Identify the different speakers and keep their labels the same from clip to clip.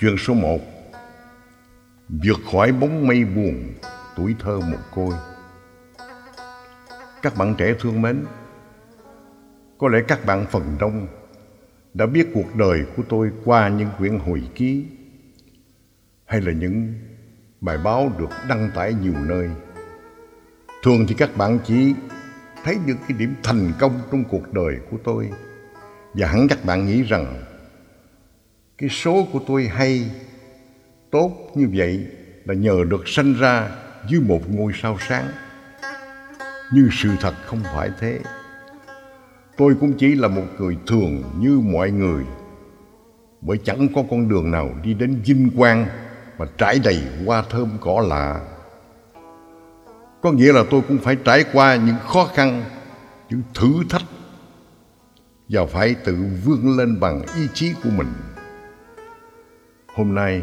Speaker 1: Chuyện số 1 Vượt khỏi bóng mây buồn, Tuổi thơ một côi. Các bạn trẻ thương mến, Có lẽ các bạn phần đông Đã biết cuộc đời của tôi qua những quyển hồi ký Hay là những bài báo được đăng tải nhiều nơi. Thường thì các bạn chỉ thấy những cái điểm thành công trong cuộc đời của tôi. Và hẳn các bạn nghĩ rằng cái số của tôi hay, tốt như vậy là nhờ được sanh ra dưới một ngôi sao sáng. Nhưng sự thật không phải thế. Tôi cũng chỉ là một người thường như mọi người. Bởi chẳng có con đường nào đi đến vinh quang mà trải đầy hoa thơm cỏ lạ. Có nghĩa là tôi cũng phải trải qua những khó khăn, những thử thách và phải tự vươn lên bằng ý chí của mình. Hôm nay,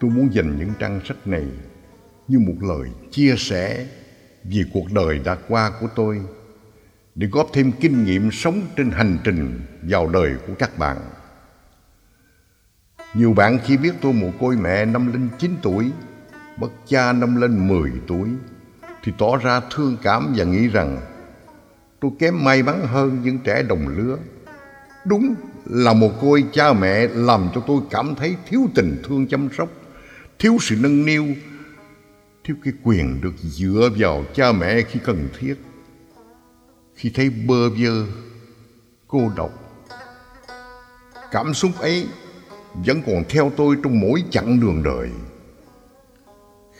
Speaker 1: tôi muốn dành những trang sách này như một lời chia sẻ về cuộc đời đã qua của tôi để góp thêm kinh nghiệm sống trên hành trình vào đời của các bạn. Nhiều bạn khi biết tôi một côi mẹ năm lên 9 tuổi, mất cha năm lên 10 tuổi, thì tỏ ra thương cảm và nghĩ rằng tôi kém may mắn hơn những trẻ đồng lứa. Đúng là một côi cha mẹ làm cho tôi cảm thấy thiếu tình thương chăm sóc, thiếu sự nâng niu, thiếu cái quyền được dựa vào cha mẹ khi cần thiết. Khi thấy bơ vơ, cô độc, cảm xúc ấy vẫn còn theo tôi trong mỗi chặng đường đời.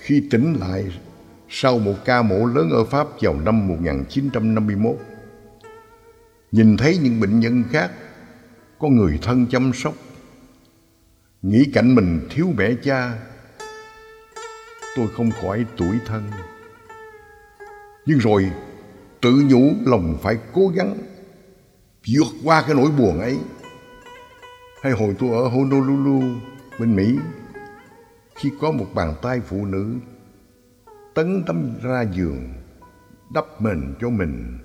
Speaker 1: Khi tỉnh lại sau một ca mổ lớn ở Pháp vào năm 1951, nhìn thấy những bệnh nhân khác có người thân chăm sóc. Nghĩ cảnh mình thiếu mẹ cha, tôi không khỏi tuổi thân. Nhưng rồi, tự nhủ lòng phải cố gắng vượt qua cái nỗi buồn ấy. Hay hồi tôi ở Honolulu, bên Mỹ, khi có một bàn tay phụ nữ tấn tấm ra giường, đắp mền cho mình,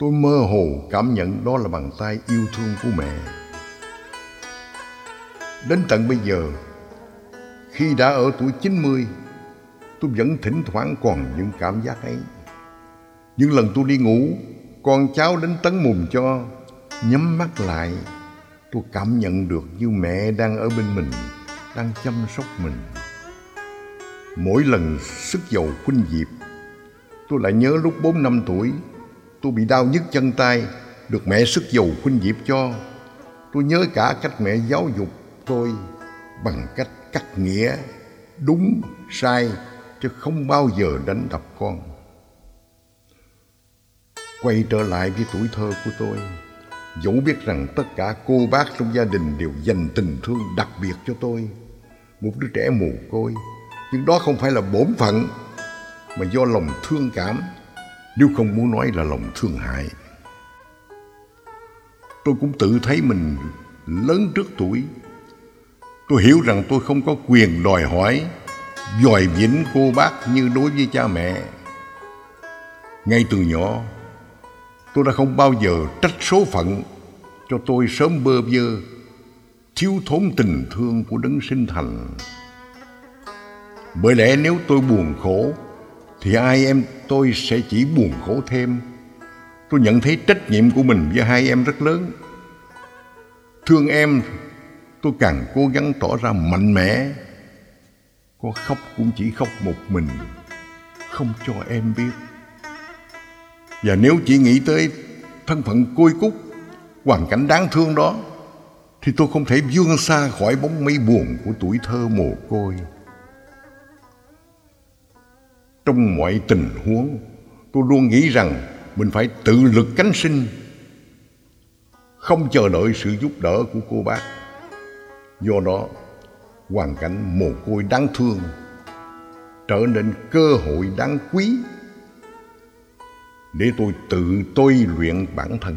Speaker 1: Tôi mơ hồ cảm nhận đó là bàn tay yêu thương của mẹ. Đến tận bây giờ, khi đã ở tuổi 90, tôi vẫn thỉnh thoảng còn những cảm giác ấy. Những lần tôi đi ngủ, con cháu đến tấn mùng cho, nhắm mắt lại, tôi cảm nhận được như mẹ đang ở bên mình, đang chăm sóc mình. Mỗi lần sức dầu khuynh diệp, tôi lại nhớ lúc bốn năm tuổi Tôi bị đau nhức chân tay, được mẹ sức dầu khuynh diệp cho. Tôi nhớ cả cách mẹ giáo dục tôi bằng cách cắt nghĩa, đúng, sai, chứ không bao giờ đánh đập con. Quay trở lại với tuổi thơ của tôi, dẫu biết rằng tất cả cô bác trong gia đình đều dành tình thương đặc biệt cho tôi, một đứa trẻ mồ côi, nhưng đó không phải là bổn phận, mà do lòng thương cảm nếu không muốn nói là lòng thương hại. Tôi cũng tự thấy mình lớn trước tuổi. Tôi hiểu rằng tôi không có quyền đòi hỏi, dòi vĩnh cô bác như đối với cha mẹ. Ngay từ nhỏ, tôi đã không bao giờ trách số phận cho tôi sớm bơ vơ, thiếu thốn tình thương của đấng sinh thành. Bởi lẽ nếu tôi buồn khổ thì ai em tôi sẽ chỉ buồn khổ thêm. Tôi nhận thấy trách nhiệm của mình với hai em rất lớn. Thương em, tôi càng cố gắng tỏ ra mạnh mẽ. Có khóc cũng chỉ khóc một mình, không cho em biết. Và nếu chỉ nghĩ tới thân phận côi cúc, hoàn cảnh đáng thương đó, thì tôi không thể vươn xa khỏi bóng mây buồn của tuổi thơ mồ côi. Trong mọi tình huống, tôi luôn nghĩ rằng mình phải tự lực cánh sinh, không chờ đợi sự giúp đỡ của cô bác. Do đó, hoàn cảnh mồ côi đáng thương trở nên cơ hội đáng quý để tôi tự tôi luyện bản thân.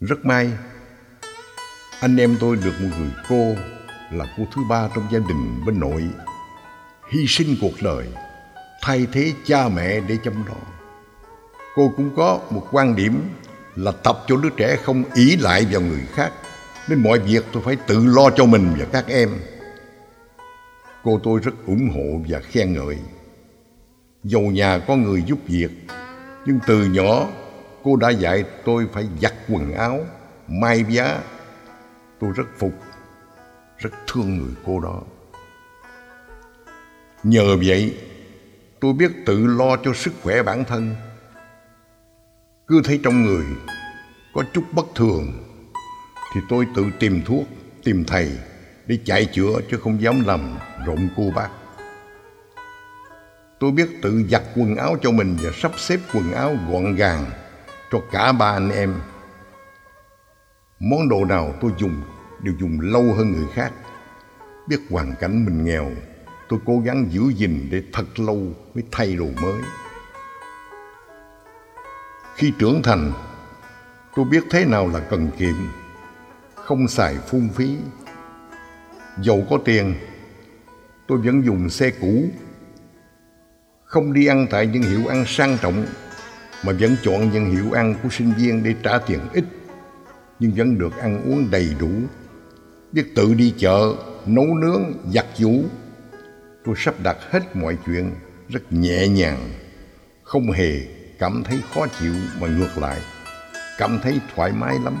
Speaker 1: Rất may, anh em tôi được một người cô là cô thứ ba trong gia đình bên nội hy sinh cuộc đời thay thế cha mẹ để chăm lo cô cũng có một quan điểm là tập cho đứa trẻ không ý lại vào người khác nên mọi việc tôi phải tự lo cho mình và các em. Cô tôi rất ủng hộ và khen ngợi. Dầu nhà có người giúp việc, Nhưng từ nhỏ cô đã dạy tôi phải giặt quần áo, May vá. Tôi rất phục, Rất thương người cô đó. Nhờ vậy, tôi biết tự lo cho sức khỏe bản thân. Cứ thấy trong người có chút bất thường thì tôi tự tìm thuốc, tìm thầy để chạy chữa chứ không dám làm rộn cô bác. Tôi biết tự giặt quần áo cho mình và sắp xếp quần áo gọn gàng cho cả ba anh em. Món đồ nào tôi dùng đều dùng lâu hơn người khác. Biết hoàn cảnh mình nghèo, tôi cố gắng giữ gìn để thật lâu mới thay đồ mới. Khi trưởng thành, tôi biết thế nào là cần kiệm không xài phung phí. Dầu có tiền, tôi vẫn dùng xe cũ. Không đi ăn tại những hiệu ăn sang trọng, mà vẫn chọn những hiệu ăn của sinh viên để trả tiền ít, nhưng vẫn được ăn uống đầy đủ. Biết tự đi chợ, nấu nướng, giặt giũ. Tôi sắp đặt hết mọi chuyện rất nhẹ nhàng, không hề cảm thấy khó chịu mà ngược lại, cảm thấy thoải mái lắm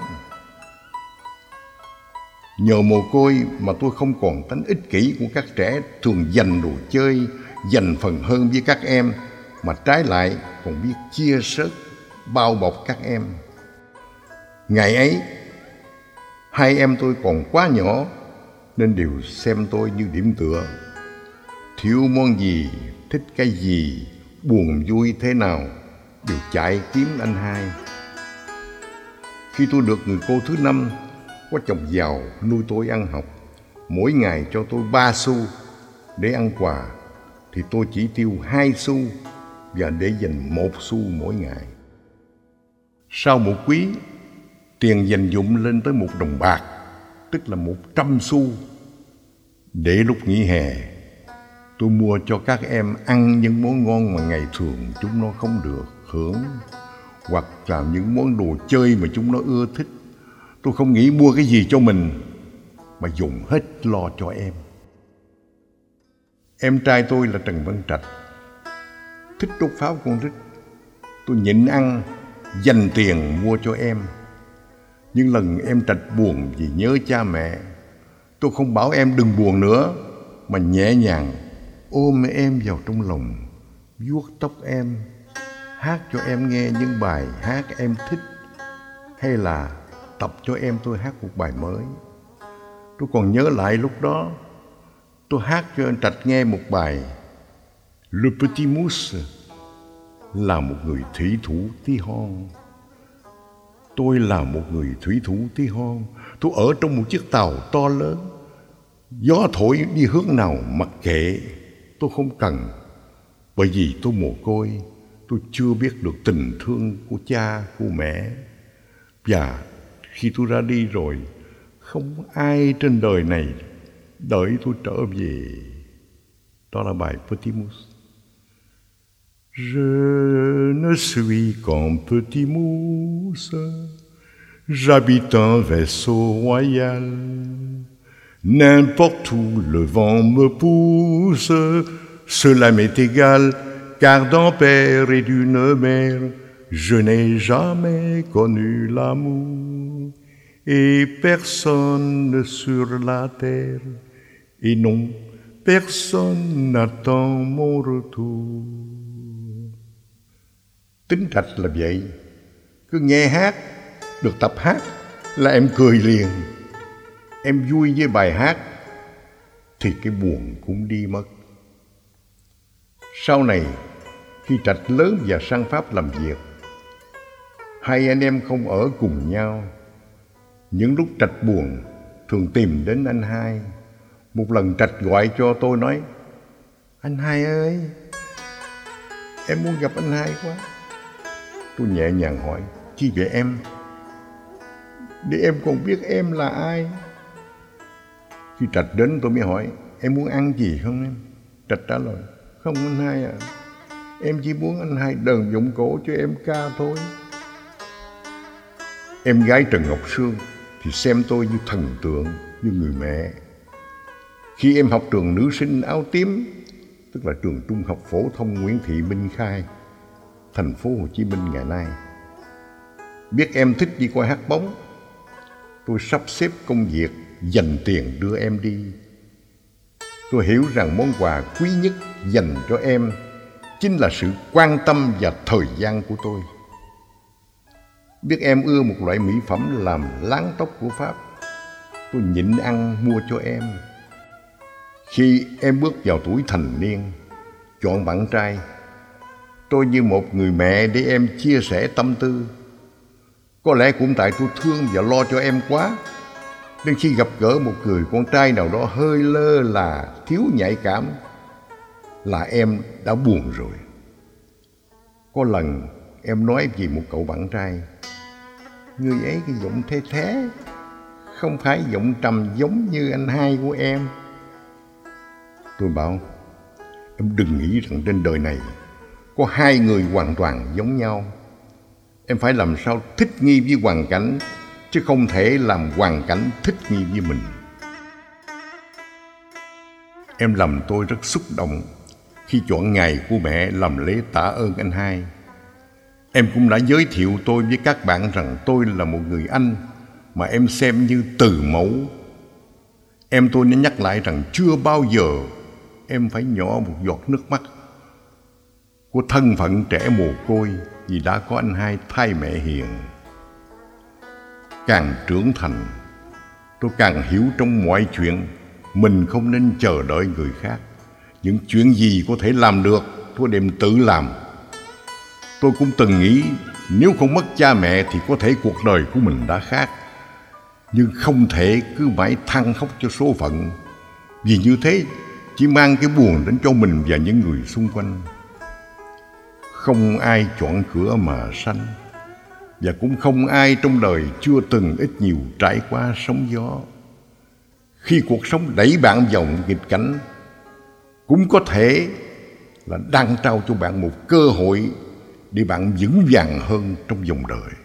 Speaker 1: nhờ mồ côi mà tôi không còn tánh ích kỷ của các trẻ thường dành đồ chơi, dành phần hơn với các em, mà trái lại còn biết chia sớt, bao bọc các em. Ngày ấy, hai em tôi còn quá nhỏ, nên đều xem tôi như điểm tựa. Thiếu món gì, thích cái gì, buồn vui thế nào, đều chạy kiếm anh hai. Khi tôi được người cô thứ năm có chồng giàu, nuôi tôi ăn học. Mỗi ngày cho tôi ba xu để ăn quà, thì tôi chỉ tiêu hai xu và để dành một xu mỗi ngày. Sau một quý, tiền dành dụng lên tới một đồng bạc, tức là một trăm xu. Để lúc nghỉ hè, Tôi mua cho các em ăn những món ngon mà ngày thường chúng nó không được hưởng, Hoặc làm những món đồ chơi mà chúng nó ưa thích. Tôi không nghĩ mua cái gì cho mình, Mà dùng hết lo cho em. Em trai tôi là Trần Văn Trạch. Thích đốt pháo con rít. Tôi nhịn ăn, Dành tiền mua cho em. Nhưng lần em Trạch buồn vì nhớ cha mẹ, Tôi không bảo em đừng buồn nữa, Mà nhẹ nhàng ôm em vào trong lòng, vuốt tóc em, hát cho em nghe những bài hát em thích, hay là tập cho em tôi hát một bài mới. Tôi còn nhớ lại lúc đó, tôi hát cho anh trạch nghe một bài, le petit mousse là một người thủy thủ tí hon. Tôi là một người thủy thủ tí hon. Tôi ở trong một chiếc tàu to lớn. Gió thổi đi hướng nào mặc kệ, tôi không cần. Bởi vì tôi mồ côi, tôi chưa biết được tình thương của cha, của mẹ. Và Je ne suis qu'un petit mousse J'habite un vaisseau royal. N'importe où le vent me pousse, cela m'est égal, car d'un père et d'une mère, je n'ai jamais connu l'amour, et personne sur la terre, et non, personne n'attend mon retour. Tính trạch là vậy, cứ nghe hát, được tập hát là em cười liền. em vui với bài hát thì cái buồn cũng đi mất. Sau này, khi Trạch lớn và sang Pháp làm việc, hai anh em không ở cùng nhau. Những lúc Trạch buồn, thường tìm đến anh hai. Một lần Trạch gọi cho tôi nói, Anh hai ơi, em muốn gặp anh hai quá. Tôi nhẹ nhàng hỏi, chi vậy em? Để em còn biết em là ai. Khi Trạch đến tôi mới hỏi Em muốn ăn gì không em Trạch trả lời Không anh hai à Em chỉ muốn anh hai đờn dụng cổ cho em ca thôi Em gái Trần Ngọc Sương thì xem tôi như thần tượng, như người mẹ. Khi em học trường nữ sinh áo tím, tức là trường trung học phổ thông Nguyễn Thị Minh Khai, thành phố Hồ Chí Minh ngày nay. Biết em thích đi coi hát bóng, tôi sắp xếp công việc dành tiền đưa em đi. Tôi hiểu rằng món quà quý nhất dành cho em chính là sự quan tâm và thời gian của tôi. Biết em ưa một loại mỹ phẩm làm láng tóc của Pháp, tôi nhịn ăn mua cho em. Khi em bước vào tuổi thành niên, chọn bạn trai, tôi như một người mẹ để em chia sẻ tâm tư. Có lẽ cũng tại tôi thương và lo cho em quá, nên khi gặp gỡ một người con trai nào đó hơi lơ là thiếu nhạy cảm, là em đã buồn rồi. Có lần em nói vì một cậu bạn trai, người ấy cái giọng thế thế, không phải giọng trầm giống như anh hai của em. Tôi bảo, em đừng nghĩ rằng trên đời này có hai người hoàn toàn giống nhau. Em phải làm sao thích nghi với hoàn cảnh, chứ không thể làm hoàn cảnh thích nghi với mình. Em làm tôi rất xúc động khi chọn ngày của mẹ làm lễ tạ ơn anh hai. Em cũng đã giới thiệu tôi với các bạn rằng tôi là một người anh mà em xem như từ mẫu. Em tôi nên nhắc lại rằng chưa bao giờ em phải nhỏ một giọt nước mắt của thân phận trẻ mồ côi vì đã có anh hai thay mẹ hiền. Càng trưởng thành, tôi càng hiểu trong mọi chuyện mình không nên chờ đợi người khác. Những chuyện gì có thể làm được, tôi đem tự làm. Tôi cũng từng nghĩ nếu không mất cha mẹ thì có thể cuộc đời của mình đã khác. Nhưng không thể cứ mãi than khóc cho số phận. Vì như thế chỉ mang cái buồn đến cho mình và những người xung quanh. Không ai chọn cửa mà sanh và cũng không ai trong đời chưa từng ít nhiều trải qua sóng gió. Khi cuộc sống đẩy bạn vào nghịch cảnh, cũng có thể là đang trao cho bạn một cơ hội để bạn vững vàng hơn trong dòng đời.